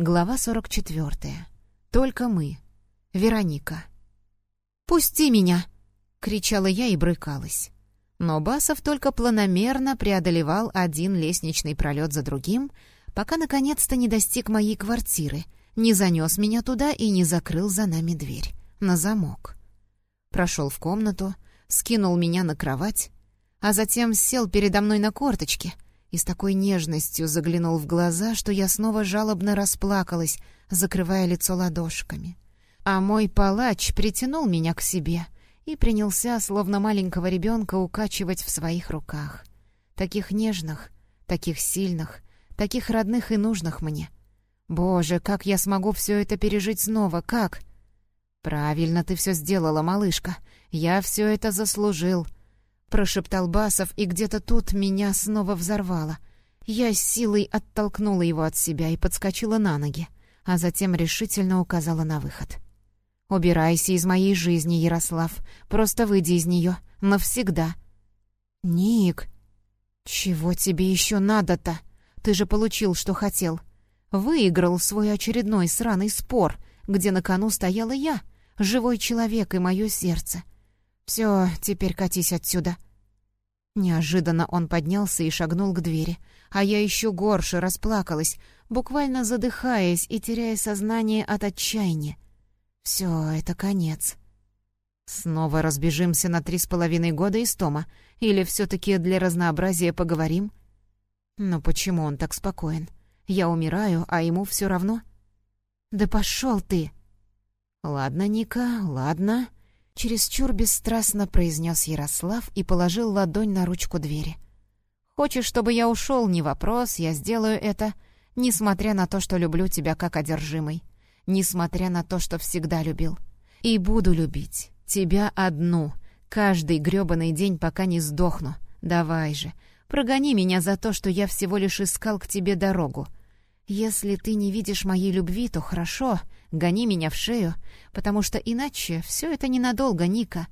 Глава 44. Только мы. Вероника. «Пусти меня!» — кричала я и брыкалась. Но Басов только планомерно преодолевал один лестничный пролет за другим, пока наконец-то не достиг моей квартиры, не занес меня туда и не закрыл за нами дверь. На замок. Прошел в комнату, скинул меня на кровать, а затем сел передо мной на корточки — и с такой нежностью заглянул в глаза, что я снова жалобно расплакалась, закрывая лицо ладошками. А мой палач притянул меня к себе и принялся, словно маленького ребенка, укачивать в своих руках. Таких нежных, таких сильных, таких родных и нужных мне. Боже, как я смогу все это пережить снова, как? Правильно ты все сделала, малышка. Я все это заслужил —— прошептал Басов, и где-то тут меня снова взорвало. Я с силой оттолкнула его от себя и подскочила на ноги, а затем решительно указала на выход. «Убирайся из моей жизни, Ярослав. Просто выйди из нее. Навсегда». «Ник, чего тебе еще надо-то? Ты же получил, что хотел. Выиграл свой очередной сраный спор, где на кону стояла я, живой человек и мое сердце. «Все, теперь катись отсюда». Неожиданно он поднялся и шагнул к двери, а я еще горше расплакалась, буквально задыхаясь и теряя сознание от отчаяния. Все, это конец. Снова разбежимся на три с половиной года из Тома, или все-таки для разнообразия поговорим? Но почему он так спокоен? Я умираю, а ему все равно? Да пошел ты! Ладно, Ника, ладно. Чересчур бесстрастно произнес Ярослав и положил ладонь на ручку двери. «Хочешь, чтобы я ушел? Не вопрос, я сделаю это, несмотря на то, что люблю тебя как одержимый, несмотря на то, что всегда любил. И буду любить. Тебя одну. Каждый грёбаный день, пока не сдохну. Давай же, прогони меня за то, что я всего лишь искал к тебе дорогу. Если ты не видишь моей любви, то хорошо, гони меня в шею, потому что иначе все это ненадолго, Ника.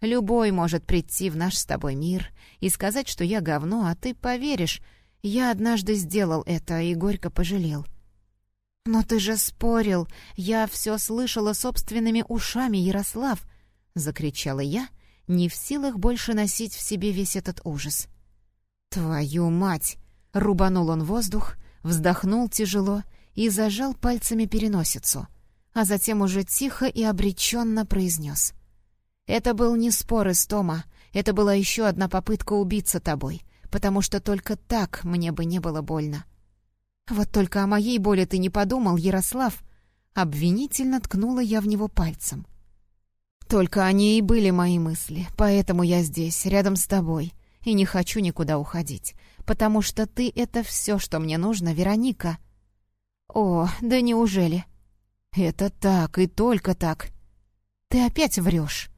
Любой может прийти в наш с тобой мир и сказать, что я говно, а ты поверишь. Я однажды сделал это и горько пожалел. «Но ты же спорил! Я все слышала собственными ушами, Ярослав!» — закричала я, не в силах больше носить в себе весь этот ужас. «Твою мать!» — рубанул он воздух, вздохнул тяжело и зажал пальцами переносицу, а затем уже тихо и обреченно произнес. «Это был не спор из Тома, это была еще одна попытка убиться тобой, потому что только так мне бы не было больно». «Вот только о моей боли ты не подумал, Ярослав!» Обвинительно ткнула я в него пальцем. «Только они и были мои мысли, поэтому я здесь, рядом с тобой, и не хочу никуда уходить потому что ты — это все, что мне нужно, Вероника». «О, да неужели?» «Это так и только так». «Ты опять врешь».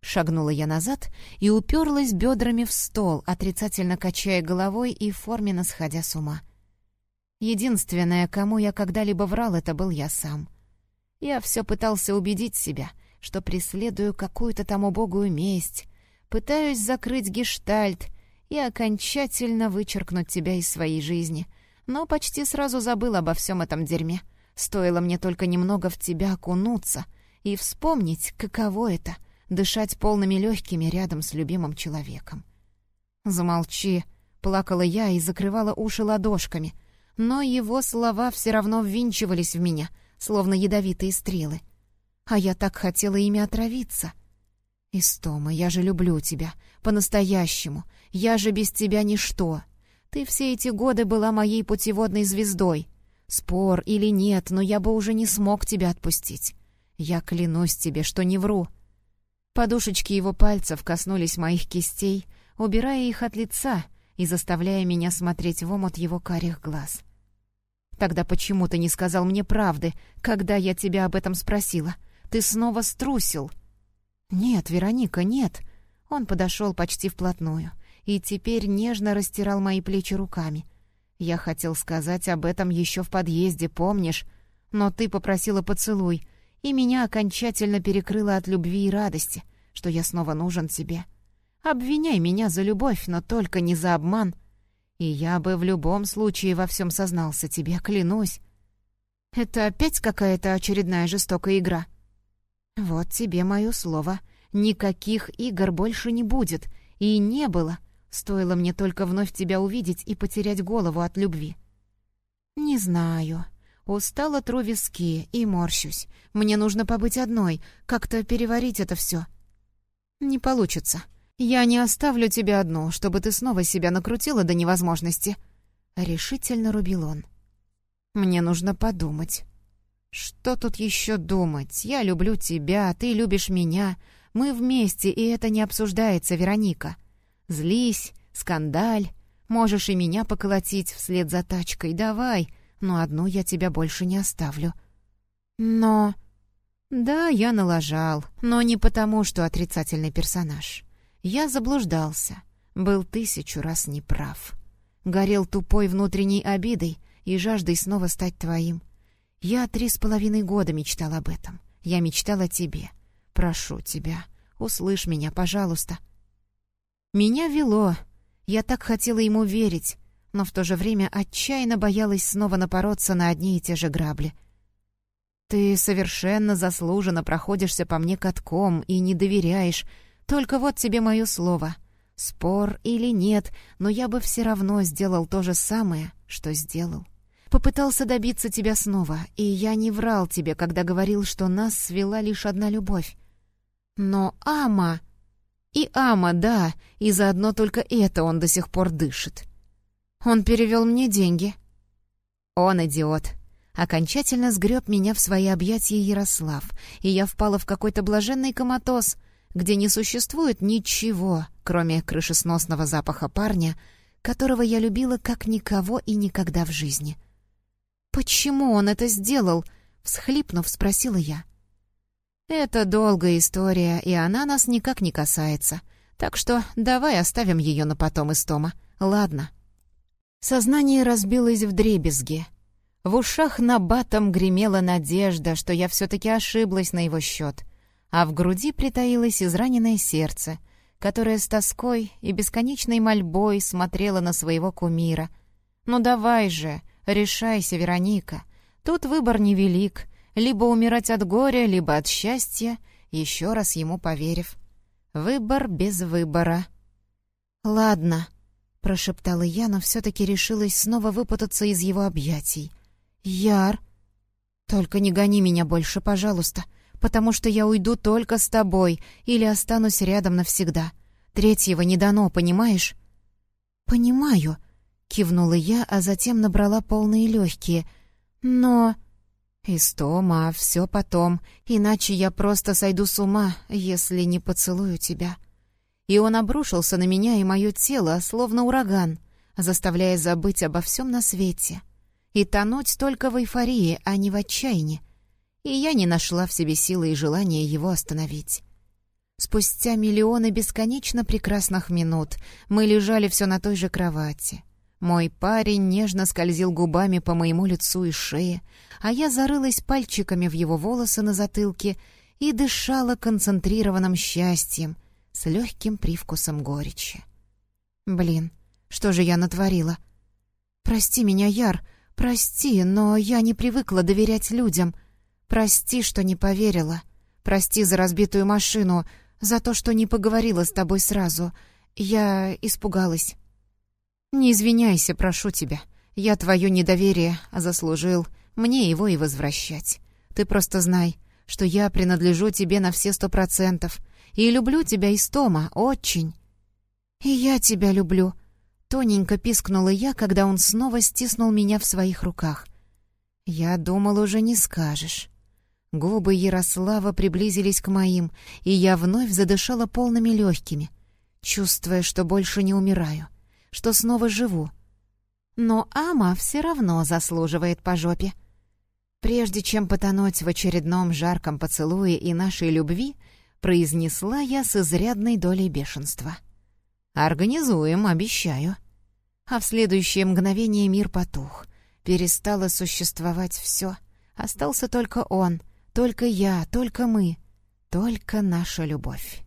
Шагнула я назад и уперлась бедрами в стол, отрицательно качая головой и форменно сходя с ума. Единственное, кому я когда-либо врал, это был я сам. Я все пытался убедить себя, что преследую какую-то там убогую месть, пытаюсь закрыть гештальт — и окончательно вычеркнуть тебя из своей жизни. Но почти сразу забыл обо всем этом дерьме. Стоило мне только немного в тебя окунуться и вспомнить, каково это — дышать полными легкими рядом с любимым человеком. «Замолчи», — плакала я и закрывала уши ладошками, но его слова все равно ввинчивались в меня, словно ядовитые стрелы. А я так хотела ими отравиться. «Истома, я же люблю тебя, по-настоящему. Я же без тебя ничто. Ты все эти годы была моей путеводной звездой. Спор или нет, но я бы уже не смог тебя отпустить. Я клянусь тебе, что не вру». Подушечки его пальцев коснулись моих кистей, убирая их от лица и заставляя меня смотреть в омут его карих глаз. «Тогда почему ты не сказал мне правды, когда я тебя об этом спросила? Ты снова струсил!» «Нет, Вероника, нет!» Он подошел почти вплотную и теперь нежно растирал мои плечи руками. Я хотел сказать об этом еще в подъезде, помнишь? Но ты попросила поцелуй, и меня окончательно перекрыло от любви и радости, что я снова нужен тебе. Обвиняй меня за любовь, но только не за обман. И я бы в любом случае во всем сознался тебе, клянусь. Это опять какая-то очередная жестокая игра. Вот тебе мое слово. Никаких игр больше не будет. И не было. Стоило мне только вновь тебя увидеть и потерять голову от любви. Не знаю. Устала тру виски и морщусь. Мне нужно побыть одной, как-то переварить это все. Не получится. Я не оставлю тебя одну, чтобы ты снова себя накрутила до невозможности. Решительно рубил он. Мне нужно подумать. Что тут еще думать? Я люблю тебя, ты любишь меня. Мы вместе, и это не обсуждается, Вероника. Злись, скандаль. Можешь и меня поколотить вслед за тачкой. Давай, но одну я тебя больше не оставлю. Но... Да, я налажал, но не потому, что отрицательный персонаж. Я заблуждался, был тысячу раз неправ. Горел тупой внутренней обидой и жаждой снова стать твоим. Я три с половиной года мечтал об этом. Я мечтал о тебе. Прошу тебя, услышь меня, пожалуйста. Меня вело. Я так хотела ему верить, но в то же время отчаянно боялась снова напороться на одни и те же грабли. Ты совершенно заслуженно проходишься по мне катком и не доверяешь. Только вот тебе мое слово. Спор или нет, но я бы все равно сделал то же самое, что сделал. Попытался добиться тебя снова, и я не врал тебе, когда говорил, что нас свела лишь одна любовь. Но Ама... И Ама, да, и заодно только это он до сих пор дышит. Он перевел мне деньги. Он идиот. Окончательно сгреб меня в свои объятия Ярослав, и я впала в какой-то блаженный коматоз, где не существует ничего, кроме крышесносного запаха парня, которого я любила как никого и никогда в жизни. — «Почему он это сделал?» — всхлипнув, спросила я. «Это долгая история, и она нас никак не касается. Так что давай оставим ее на потом, Истома. Ладно». Сознание разбилось в дребезги. В ушах на батом гремела надежда, что я все-таки ошиблась на его счет, а в груди притаилось израненное сердце, которое с тоской и бесконечной мольбой смотрело на своего кумира. «Ну давай же!» Решайся, Вероника. Тут выбор невелик. Либо умирать от горя, либо от счастья, еще раз ему поверив. Выбор без выбора. «Ладно», — прошептала я, но все-таки решилась снова выпутаться из его объятий. «Яр, только не гони меня больше, пожалуйста, потому что я уйду только с тобой или останусь рядом навсегда. Третьего не дано, понимаешь?» «Понимаю», — Кивнула я, а затем набрала полные легкие. Но... «Истома, все потом, иначе я просто сойду с ума, если не поцелую тебя». И он обрушился на меня и мое тело, словно ураган, заставляя забыть обо всем на свете. И тонуть только в эйфории, а не в отчаянии. И я не нашла в себе силы и желания его остановить. Спустя миллионы бесконечно прекрасных минут мы лежали все на той же кровати — мой парень нежно скользил губами по моему лицу и шее, а я зарылась пальчиками в его волосы на затылке и дышала концентрированным счастьем с легким привкусом горечи. Блин, что же я натворила? Прости меня, Яр, прости, но я не привыкла доверять людям. Прости, что не поверила. Прости за разбитую машину, за то, что не поговорила с тобой сразу. Я испугалась. «Не извиняйся, прошу тебя. Я твое недоверие заслужил. Мне его и возвращать. Ты просто знай, что я принадлежу тебе на все сто процентов. И люблю тебя, Истома, очень». «И я тебя люблю», — тоненько пискнула я, когда он снова стиснул меня в своих руках. «Я думал, уже не скажешь». Губы Ярослава приблизились к моим, и я вновь задышала полными легкими, чувствуя, что больше не умираю — что снова живу. Но Ама все равно заслуживает по жопе. Прежде чем потонуть в очередном жарком поцелуе и нашей любви, произнесла я с изрядной долей бешенства. «Организуем, обещаю». А в следующее мгновение мир потух. Перестало существовать все. Остался только он, только я, только мы, только наша любовь.